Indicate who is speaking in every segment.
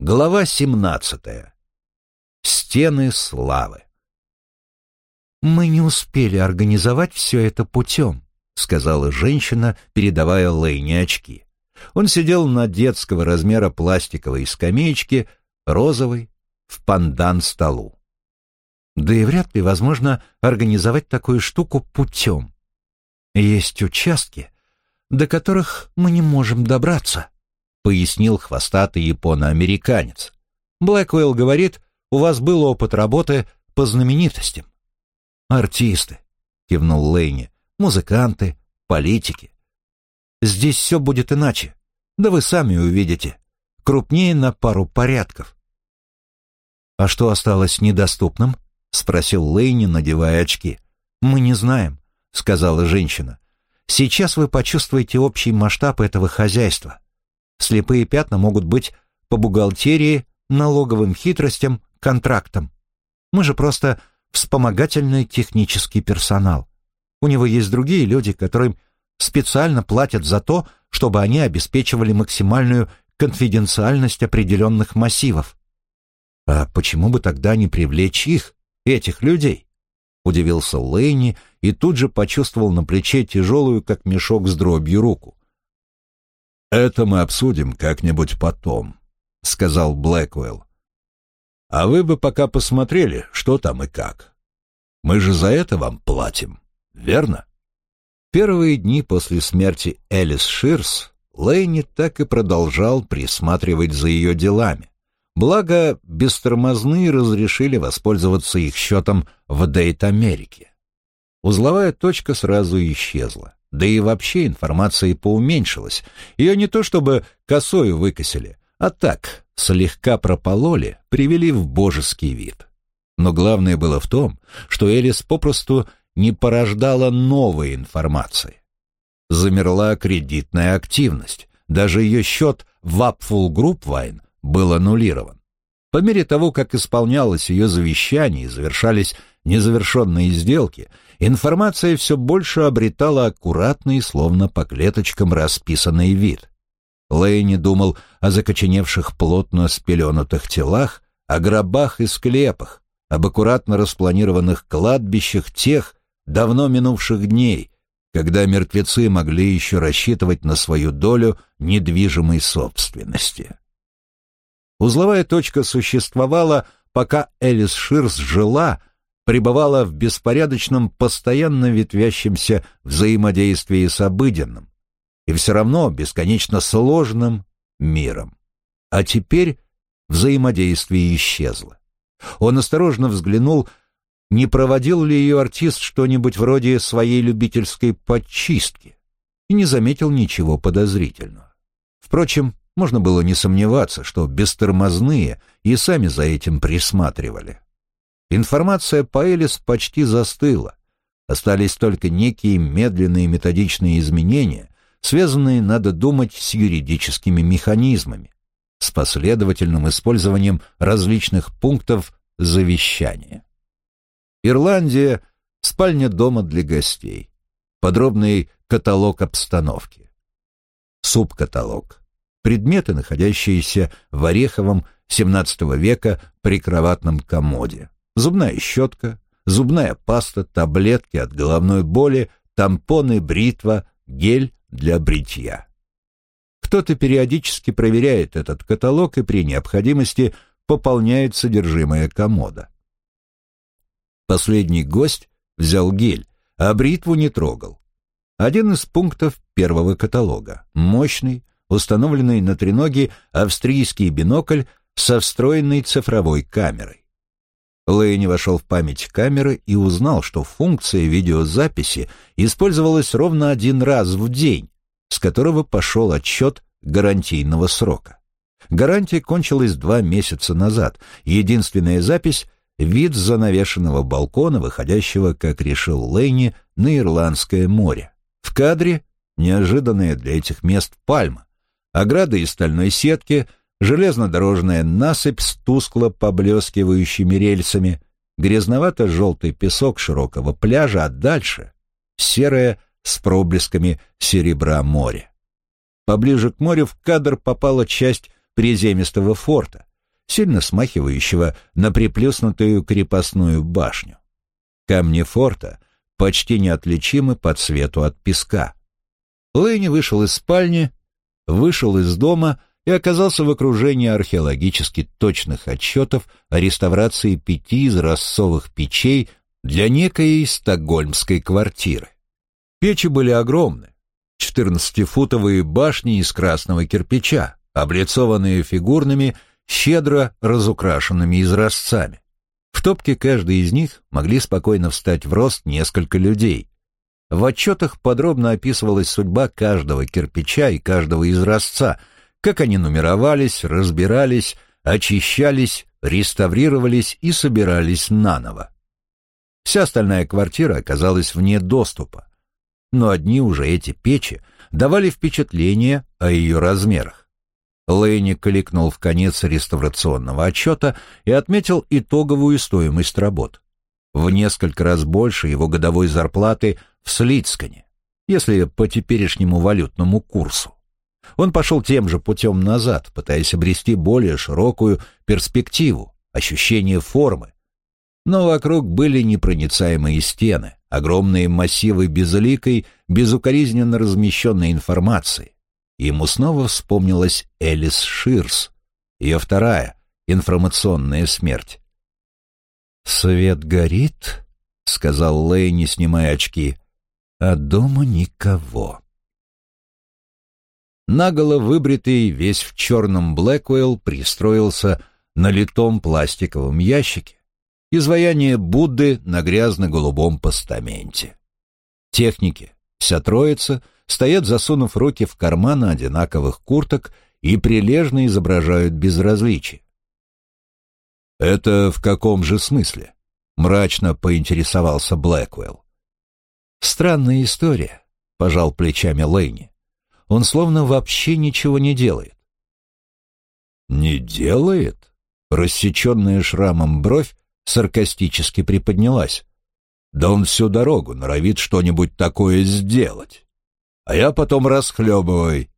Speaker 1: Глава 17. Стены славы.
Speaker 2: «Мы не успели организовать все это путем», — сказала женщина, передавая Лейне очки. Он сидел на детского размера пластиковой скамеечке, розовой, в пандан столу. Да и вряд ли возможно организовать такую штуку путем. Есть участки, до которых мы не можем добраться пояснил хвостатый японо-американец. Блэквелл говорит, у вас был опыт работы по знаменитостям. Артисты, кивнул Лейни, музыканты, политики. Здесь все будет иначе. Да вы сами увидите. Крупнее на пару порядков. А что осталось недоступным? Спросил Лейни, надевая очки. Мы не знаем, сказала женщина. Сейчас вы почувствуете общий масштаб этого хозяйства. Слепые пятна могут быть по бухгалтерии, налоговым хитростям, контрактам. Мы же просто вспомогательный технический персонал. У него есть другие люди, которым специально платят за то, чтобы они обеспечивали максимальную конфиденциальность определенных массивов. А почему бы тогда не привлечь их, этих людей? Удивился Лэйни и тут же почувствовал на плече тяжелую, как мешок с дробью, руку.
Speaker 1: «Это мы обсудим как-нибудь потом», — сказал Блэквелл. «А вы бы пока посмотрели, что там и как. Мы же за это вам платим, верно?» Первые дни после смерти Элис Ширс Лэйни так и продолжал присматривать за ее делами. Благо, бестормозные разрешили воспользоваться их счетом в Дейт Америке. Узловая точка сразу исчезла. Да и вообще информация поуменьшилась. Ее не то чтобы косою выкосили, а так, слегка пропололи, привели в божеский вид. Но главное было в том, что Элис попросту не порождала новой информации. Замерла кредитная активность. Даже ее счет в Group Wine был аннулирован. По мере того, как исполнялось ее завещание и завершались незавершенные сделки, информация все больше обретала аккуратный, словно по клеточкам расписанный вид. Лэйни думал о закоченевших плотно спеленутых телах, о гробах и склепах, об аккуратно распланированных кладбищах тех давно минувших дней, когда мертвецы могли еще рассчитывать на свою долю недвижимой собственности. Узловая точка существовала, пока Элис Ширс жила, пребывала в беспорядочном, постоянно ветвящемся взаимодействии с обыденным и все равно бесконечно сложным миром. А теперь взаимодействие исчезло. Он осторожно взглянул, не проводил ли ее артист что-нибудь вроде своей любительской подчистки, и не заметил ничего подозрительного. Впрочем, можно было не сомневаться, что бестормозные и сами за этим присматривали. Информация по Элис почти застыла. Остались только некие медленные методичные изменения, связанные, надо думать, с юридическими механизмами, с последовательным использованием различных пунктов завещания. Ирландия — спальня дома для гостей. Подробный каталог обстановки. Субкаталог. Предметы, находящиеся в Ореховом XVII века прикроватном комоде зубная щетка, зубная паста, таблетки от головной боли, тампоны, бритва, гель для бритья. Кто-то периодически проверяет этот каталог и при необходимости пополняет содержимое комода. Последний гость взял гель, а бритву не трогал. Один из пунктов первого каталога – мощный, установленный на треноге австрийский бинокль со встроенной цифровой камерой. Лэйни вошел в память камеры и узнал, что функция видеозаписи использовалась ровно один раз в день, с которого пошел отчет гарантийного срока. Гарантия кончилась два месяца назад. Единственная запись — вид с занавешенного балкона, выходящего, как решил Лэйни, на Ирландское море. В кадре — неожиданная для этих мест пальма. Ограда из стальной сетки — железнодорожная насыпь с тускло поблескивающими рельсами, грязновато-желтый песок широкого пляжа, а дальше — серое с проблесками серебра море. Поближе к морю в кадр попала часть приземистого форта,
Speaker 2: сильно смахивающего на приплюснутую крепостную башню. Камни форта почти неотличимы по цвету от песка. Лэйни вышел из спальни, вышел из дома и оказался в окружении археологически точных отчетов о реставрации пяти изразцовых печей для некой стокгольмской квартиры. Печи были огромны, 14-футовые башни из красного кирпича, облицованные фигурными, щедро разукрашенными изразцами. В топке каждой из них могли спокойно встать в рост несколько людей. В отчетах подробно описывалась судьба каждого кирпича и каждого изразца, как они нумеровались, разбирались, очищались, реставрировались и собирались наново. Вся остальная квартира оказалась вне доступа, но одни уже эти печи давали впечатление о ее размерах. Лэйни кликнул в конец реставрационного отчета и отметил итоговую стоимость работ. В несколько раз больше его годовой зарплаты в Слицкане, если по теперешнему валютному курсу. Он пошел тем же путем назад, пытаясь обрести более широкую перспективу, ощущение формы. Но вокруг были непроницаемые стены, огромные массивы безликой, безукоризненно размещенной информации. Ему снова вспомнилась Элис Ширс, ее вторая информационная смерть. «Свет горит», — сказал Лэй, не снимая очки, — «а дома никого». Наголо выбритый, весь в черном Блэквелл пристроился на литом пластиковом ящике, изваяние Будды на грязно-голубом постаменте. Техники, вся троица, стоят, засунув руки в карманы одинаковых курток и прилежно изображают безразличие. «Это в каком же смысле?» — мрачно поинтересовался Блэквелл. «Странная история», — пожал плечами Лэйни. «Он словно вообще ничего не делает». «Не делает?» Рассеченная шрамом бровь саркастически приподнялась. «Да он всю дорогу норовит что-нибудь такое сделать. А я потом расхлебывай».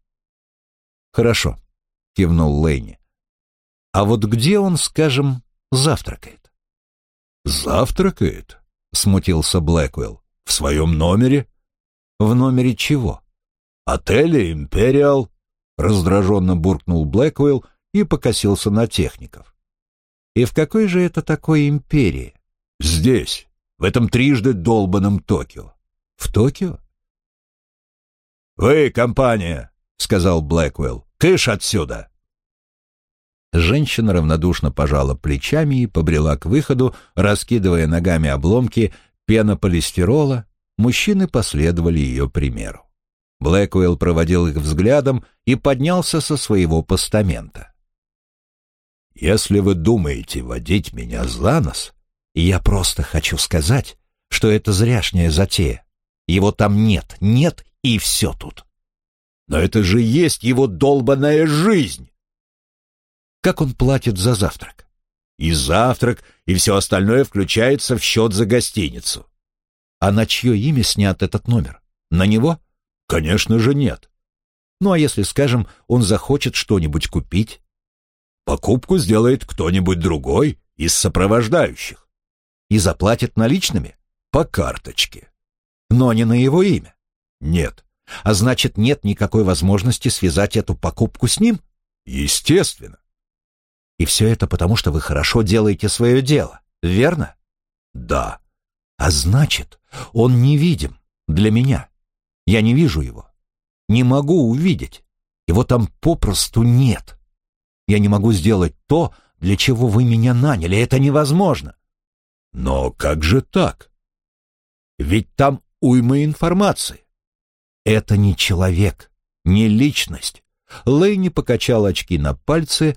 Speaker 2: «Хорошо», — кивнул Лэйни. «А вот где он, скажем, завтракает?»
Speaker 1: «Завтракает?» — смутился Блэквелл. «В своем номере?»
Speaker 2: «В номере чего?»
Speaker 1: «Отеля «Империал», — раздраженно буркнул Блэквелл и покосился на техников.
Speaker 2: И в какой же это такой империи?
Speaker 1: Здесь, в этом трижды долбанном Токио.
Speaker 2: В Токио?
Speaker 1: «Вы, компания!» — сказал Блэквелл. «Кыш отсюда!»
Speaker 2: Женщина равнодушно пожала плечами и побрела к выходу, раскидывая ногами обломки пенополистирола. Мужчины последовали ее примеру. Блэквелл проводил их взглядом и поднялся со своего постамента.
Speaker 1: Если вы думаете водить меня за нос,
Speaker 2: я просто хочу сказать, что это зряшняя затея. Его там нет, нет и все тут.
Speaker 1: Но это же есть его долбаная жизнь.
Speaker 2: Как он платит за завтрак?
Speaker 1: И завтрак, и все остальное включается в счет за гостиницу.
Speaker 2: А на чье имя снят этот номер? На него?
Speaker 1: Конечно же нет.
Speaker 2: Ну а если, скажем, он захочет что-нибудь купить?
Speaker 1: Покупку сделает кто-нибудь другой из сопровождающих.
Speaker 2: И заплатит наличными?
Speaker 1: По карточке.
Speaker 2: Но не на его имя?
Speaker 1: Нет.
Speaker 2: А значит, нет никакой возможности связать эту покупку с ним?
Speaker 1: Естественно.
Speaker 2: И все это потому, что вы хорошо делаете свое дело, верно?
Speaker 1: Да.
Speaker 2: А значит, он невидим для меня. Я не вижу его. Не могу увидеть. Его там попросту нет. Я не могу сделать то, для чего вы меня наняли. Это невозможно.
Speaker 1: Но как же так?
Speaker 2: Ведь там уйма информации. Это не человек, не личность. Лэйни покачал очки на пальцы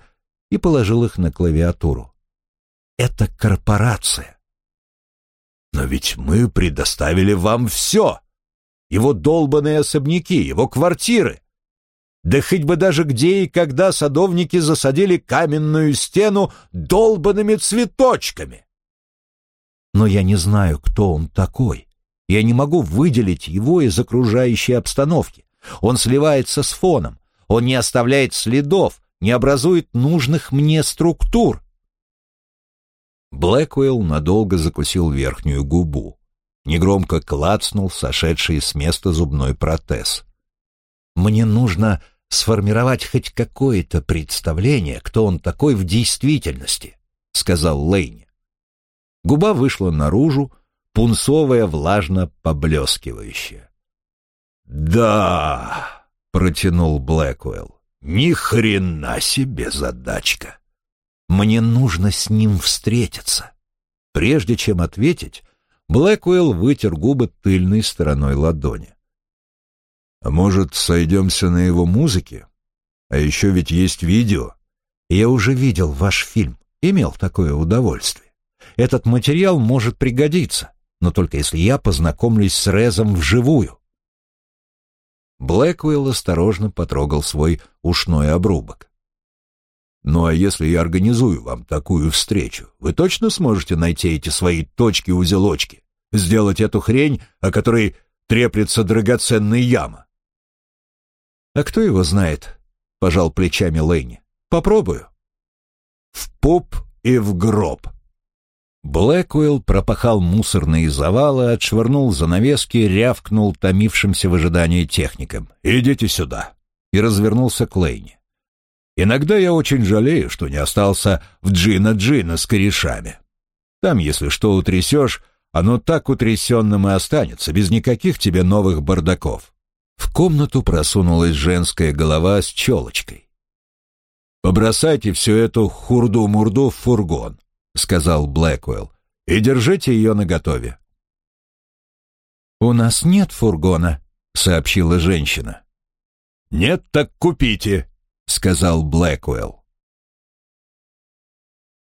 Speaker 2: и положил их на клавиатуру. Это корпорация.
Speaker 1: Но ведь мы предоставили вам все. Его долбанные особняки, его квартиры. Да хоть бы даже где и когда садовники засадили каменную стену долбанными цветочками.
Speaker 2: Но я не знаю, кто он такой. Я не могу выделить его из окружающей обстановки. Он сливается с фоном. Он не оставляет следов, не образует нужных мне структур.
Speaker 1: Блэквелл надолго закусил верхнюю губу. Негромко клацнул сошедший с места зубной протез.
Speaker 2: «Мне нужно сформировать хоть какое-то представление, кто он такой в действительности», — сказал Лейни. Губа вышла наружу, пунцовая, влажно поблескивающая.
Speaker 1: «Да!» — протянул Блэквелл. «Ни хрена себе задачка!»
Speaker 2: «Мне нужно с ним встретиться». Прежде чем ответить, Блэквелл вытер губы тыльной стороной ладони.
Speaker 1: «А может, сойдемся на его музыке? А еще ведь есть видео».
Speaker 2: «Я уже видел ваш фильм, имел такое удовольствие. Этот материал может пригодиться, но только если я познакомлюсь с Резом вживую».
Speaker 1: Блэквелл осторожно потрогал свой ушной обрубок. «Ну а если я организую вам такую встречу, вы точно сможете найти эти свои точки-узелочки? Сделать эту хрень, о которой треплется драгоценная яма?»
Speaker 2: «А кто его знает?» — пожал плечами Лэйни. «Попробую».
Speaker 1: «В пуп и в гроб»,
Speaker 2: Блэквелл пропахал мусорные завалы, отшвырнул занавески, рявкнул томившимся в ожидании техникам.
Speaker 1: «Идите сюда!»
Speaker 2: и развернулся к Лейне.
Speaker 1: «Иногда я очень жалею, что не остался в Джина-Джина с корешами. Там, если что утрясешь, оно так утрясенным и останется, без никаких тебе новых бардаков».
Speaker 2: В комнату просунулась женская голова с челочкой.
Speaker 1: «Побросайте всю эту хурду-мурду в фургон. — сказал Блэквелл, — «и держите ее наготове».
Speaker 2: «У нас нет фургона», — сообщила женщина.
Speaker 1: «Нет, так купите», — сказал Блэквелл.